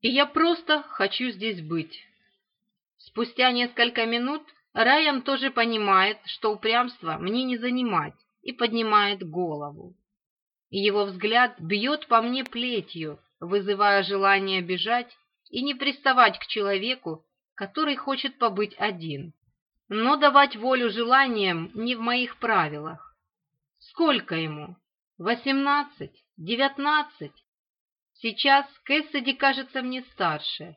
и я просто хочу здесь быть». Спустя несколько минут Райан тоже понимает, что упрямство мне не занимать, и поднимает голову. Его взгляд бьет по мне плетью, вызывая желание бежать и не приставать к человеку, который хочет побыть один. Но давать волю желаниям не в моих правилах. Сколько ему? Восемнадцать? Девятнадцать? Сейчас Кэссиди кажется мне старше,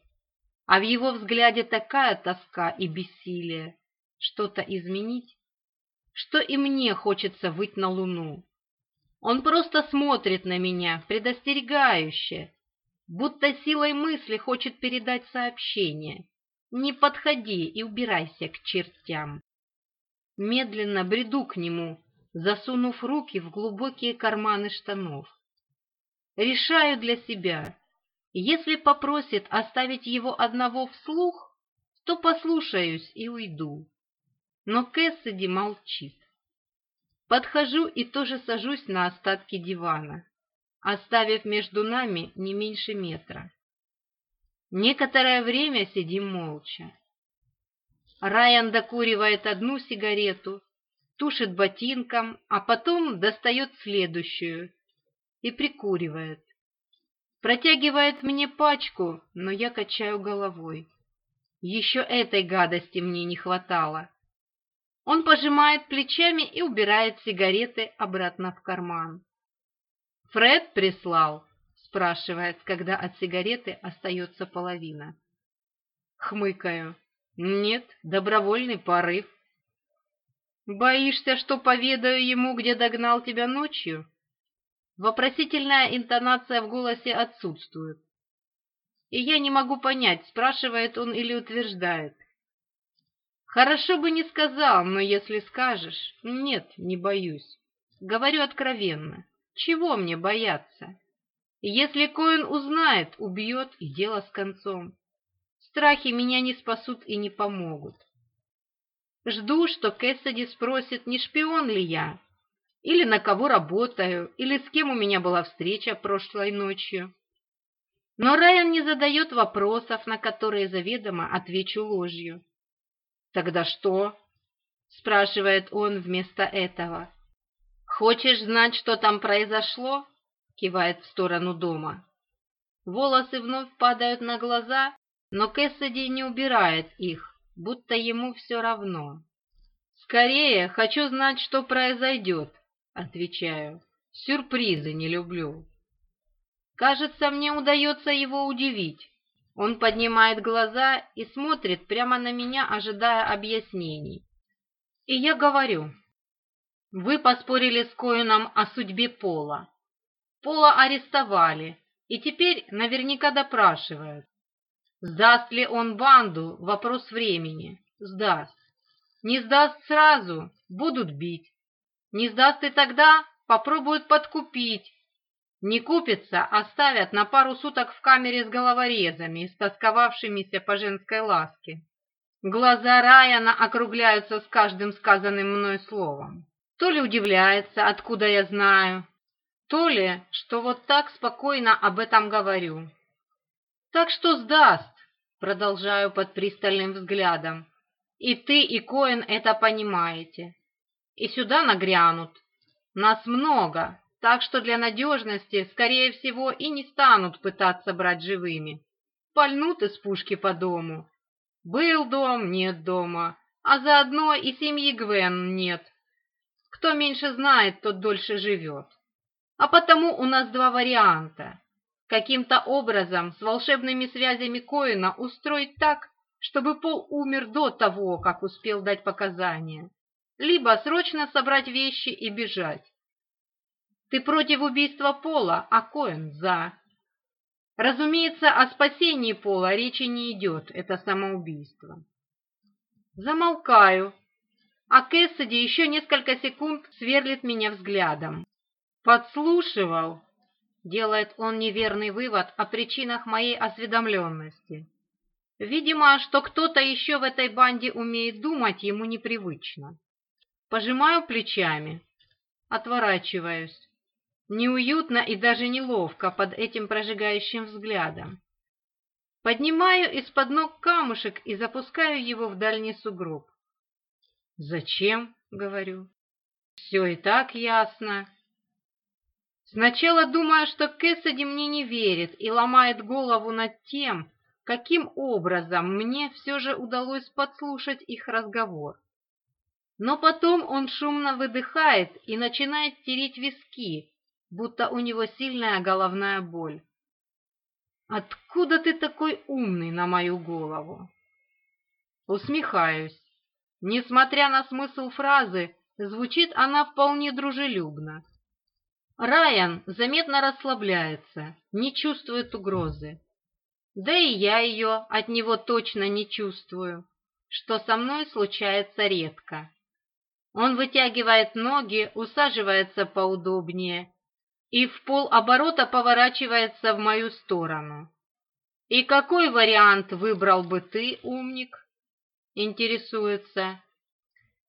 а в его взгляде такая тоска и бессилие. Что-то изменить? Что и мне хочется выть на луну. Он просто смотрит на меня, предостерегающе, будто силой мысли хочет передать сообщение. Не подходи и убирайся к чертям. Медленно бреду к нему, засунув руки в глубокие карманы штанов решаю для себя. Если попросит оставить его одного вслух, то послушаюсь и уйду. Но Кэссиди молчит. Подхожу и тоже сажусь на остатки дивана, оставив между нами не меньше метра. Некоторое время сидим молча. Райан докуривает одну сигарету, тушит ботинком, а потом достает следующую и прикуривает. Протягивает мне пачку, но я качаю головой. Еще этой гадости мне не хватало. Он пожимает плечами и убирает сигареты обратно в карман. «Фред прислал?» – спрашивает, когда от сигареты остается половина. Хмыкаю. «Нет, добровольный порыв». «Боишься, что поведаю ему, где догнал тебя ночью?» Вопросительная интонация в голосе отсутствует. И я не могу понять, спрашивает он или утверждает. Хорошо бы не сказал, но если скажешь... Нет, не боюсь. Говорю откровенно. Чего мне бояться? Если Коэн узнает, убьет, и дело с концом. Страхи меня не спасут и не помогут. Жду, что Кэссиди спросит, не шпион ли я, или на кого работаю, или с кем у меня была встреча прошлой ночью. Но Райан не задает вопросов, на которые заведомо отвечу ложью. «Тогда что?» – спрашивает он вместо этого. «Хочешь знать, что там произошло?» – кивает в сторону дома. Волосы вновь падают на глаза, но Кэссиди не убирает их, будто ему все равно. «Скорее, хочу знать, что произойдет», Отвечаю, сюрпризы не люблю. Кажется, мне удается его удивить. Он поднимает глаза и смотрит прямо на меня, ожидая объяснений. И я говорю, вы поспорили с Коином о судьбе Пола. Пола арестовали и теперь наверняка допрашивают. Сдаст ли он банду – вопрос времени. Сдаст. Не сдаст сразу – будут бить. Не сдаст и тогда попробуют подкупить. Не купится, а оставят на пару суток в камере с головорезами, истосковавшимися по женской ласке. Глаза Райана округляются с каждым сказанным мной словом. То ли удивляется, откуда я знаю, то ли, что вот так спокойно об этом говорю. «Так что сдаст», — продолжаю под пристальным взглядом. «И ты, и Коэн это понимаете и сюда нагрянут. Нас много, так что для надежности, скорее всего, и не станут пытаться брать живыми. Пальнут из пушки по дому. Был дом, нет дома, а заодно и семьи Гвен нет. Кто меньше знает, тот дольше живет. А потому у нас два варианта. Каким-то образом с волшебными связями Коина устроить так, чтобы Пол умер до того, как успел дать показания либо срочно собрать вещи и бежать. Ты против убийства Пола, а Коэн за. Разумеется, о спасении Пола речи не идет, это самоубийство. Замолкаю, а Кэссиди еще несколько секунд сверлит меня взглядом. Подслушивал, делает он неверный вывод о причинах моей осведомленности. Видимо, что кто-то еще в этой банде умеет думать, ему непривычно. Пожимаю плечами. Отворачиваюсь. Неуютно и даже неловко под этим прожигающим взглядом. Поднимаю из-под ног камушек и запускаю его в дальний сугроб. «Зачем?» — говорю. «Все и так ясно». Сначала думаю, что Кэссиди мне не верит и ломает голову над тем, каким образом мне все же удалось подслушать их разговор. Но потом он шумно выдыхает и начинает тереть виски, будто у него сильная головная боль. «Откуда ты такой умный на мою голову?» Усмехаюсь. Несмотря на смысл фразы, звучит она вполне дружелюбно. Райан заметно расслабляется, не чувствует угрозы. Да и я ее от него точно не чувствую, что со мной случается редко. Он вытягивает ноги, усаживается поудобнее и в полоборота поворачивается в мою сторону. «И какой вариант выбрал бы ты, умник?» Интересуется.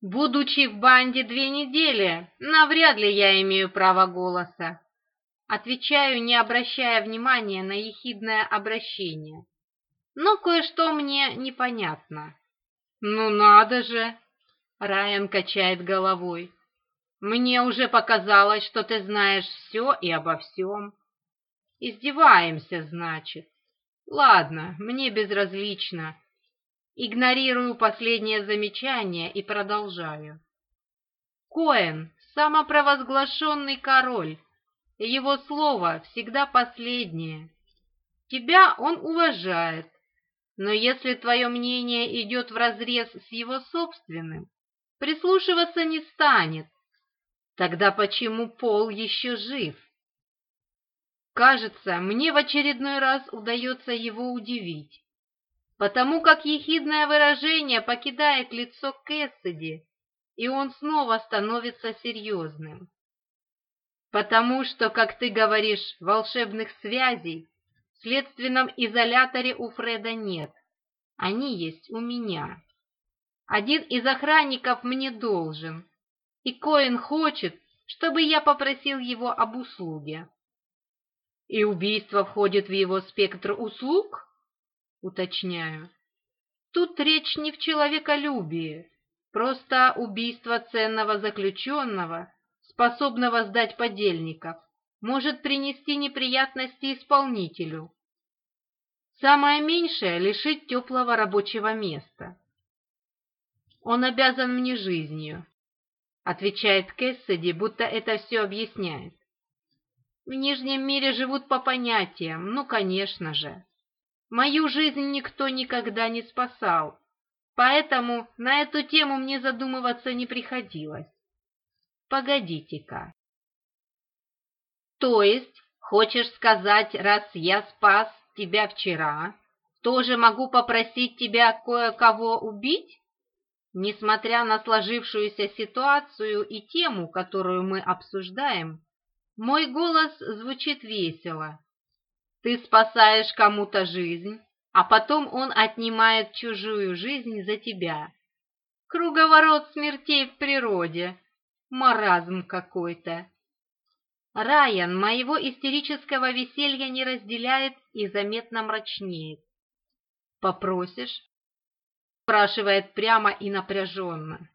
«Будучи в банде две недели, навряд ли я имею право голоса». Отвечаю, не обращая внимания на ехидное обращение. Но кое-что мне непонятно. «Ну надо же!» Райан качает головой. Мне уже показалось, что ты знаешь все и обо всем. Издеваемся, значит. Ладно, мне безразлично. Игнорирую последнее замечание и продолжаю. Коэн – самопровозглашенный король. Его слово всегда последнее. Тебя он уважает, но если твое мнение идет вразрез с его собственным, прислушиваться не станет. Тогда почему Пол еще жив? Кажется, мне в очередной раз удается его удивить, потому как ехидное выражение покидает лицо Кэссиди, и он снова становится серьезным. Потому что, как ты говоришь, волшебных связей в следственном изоляторе у Фреда нет. Они есть у меня. Один из охранников мне должен, и Коин хочет, чтобы я попросил его об услуге. И убийство входит в его спектр услуг? Уточняю. Тут речь не в человеколюбии, просто убийство ценного заключенного, способного сдать подельников, может принести неприятности исполнителю. Самое меньшее — лишить теплого рабочего места. Он обязан мне жизнью», — отвечает Кэссиди, будто это все объясняет. «В Нижнем мире живут по понятиям, ну, конечно же. Мою жизнь никто никогда не спасал, поэтому на эту тему мне задумываться не приходилось. Погодите-ка». «То есть, хочешь сказать, раз я спас тебя вчера, тоже могу попросить тебя кое-кого убить?» Несмотря на сложившуюся ситуацию и тему, которую мы обсуждаем, мой голос звучит весело. Ты спасаешь кому-то жизнь, а потом он отнимает чужую жизнь за тебя. Круговорот смертей в природе. Маразм какой-то. Райан моего истерического веселья не разделяет и заметно мрачнеет. Попросишь, спрашивает прямо и напряженно.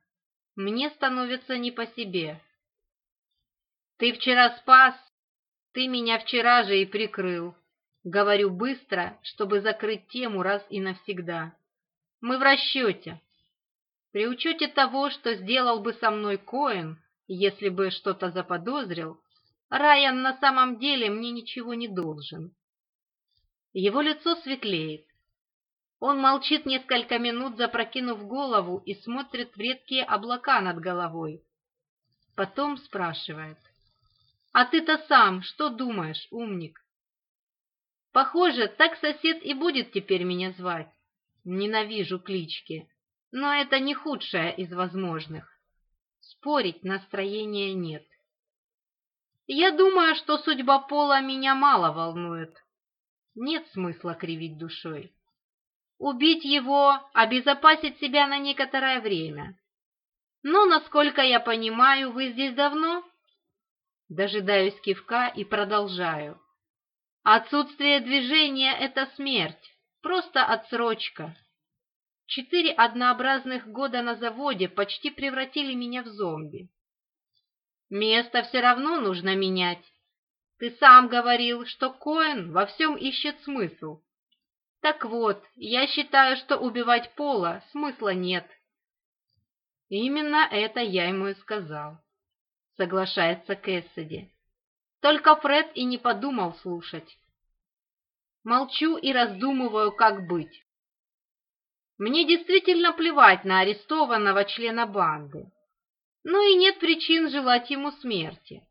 Мне становится не по себе. «Ты вчера спас, ты меня вчера же и прикрыл», Говорю быстро, чтобы закрыть тему раз и навсегда. Мы в расчете. При учете того, что сделал бы со мной Коэн, если бы что-то заподозрил, Райан на самом деле мне ничего не должен. Его лицо светлеет. Он молчит несколько минут, запрокинув голову, и смотрит в редкие облака над головой. Потом спрашивает. «А ты-то сам что думаешь, умник?» «Похоже, так сосед и будет теперь меня звать. Ненавижу клички, но это не худшее из возможных. Спорить настроения нет. Я думаю, что судьба пола меня мало волнует. Нет смысла кривить душой убить его, обезопасить себя на некоторое время. Но, насколько я понимаю, вы здесь давно? Дожидаюсь кивка и продолжаю. Отсутствие движения — это смерть, просто отсрочка. Четыре однообразных года на заводе почти превратили меня в зомби. Место все равно нужно менять. Ты сам говорил, что Коэн во всем ищет смысл, так вот, я считаю, что убивать Пола смысла нет. Именно это я ему и сказал, соглашается Кэссиди. Только Фред и не подумал слушать. Молчу и раздумываю, как быть. Мне действительно плевать на арестованного члена банды. Но и нет причин желать ему смерти.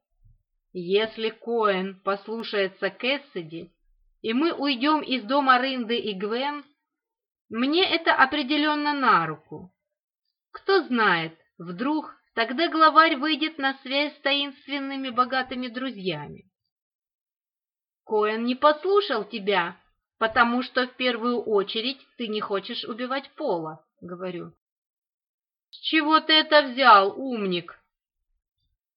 Если Коэн послушается Кэссиди, и мы уйдем из дома Ринды и Гвен, мне это определенно на руку. Кто знает, вдруг тогда главарь выйдет на связь с таинственными богатыми друзьями. Коэн не послушал тебя, потому что в первую очередь ты не хочешь убивать Пола, говорю. С чего ты это взял, умник?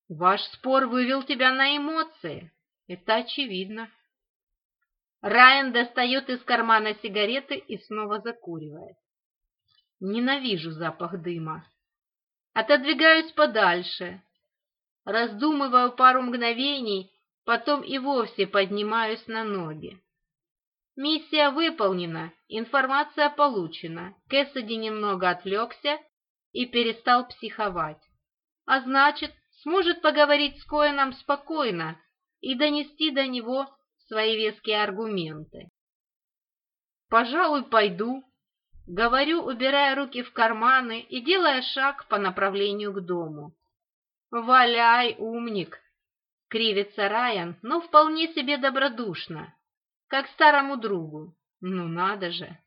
Ваш спор вывел тебя на эмоции, это очевидно. Райан достает из кармана сигареты и снова закуривает. Ненавижу запах дыма. Отодвигаюсь подальше. Раздумываю пару мгновений, потом и вовсе поднимаюсь на ноги. Миссия выполнена, информация получена. Кэссиди немного отвлекся и перестал психовать. А значит, сможет поговорить с Коэном спокойно и донести до него свои веские аргументы. «Пожалуй, пойду», — говорю, убирая руки в карманы и делая шаг по направлению к дому. «Валяй, умник!» — кривится Райан, но вполне себе добродушно, как старому другу. «Ну надо же!»